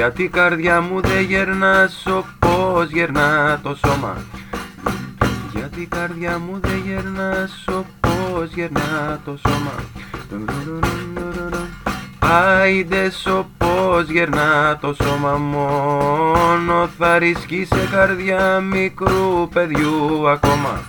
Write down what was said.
Γιατί η καρδιά μου δεν γερνά όπως γερνά το σώμα Γιατί καρδιά μου δεν γερνά όπως γερνά το σώμα Άιντε όπως γερνά το σώμα μόνο Θα ρισκεί σε καρδιά μικρού παιδιού ακόμα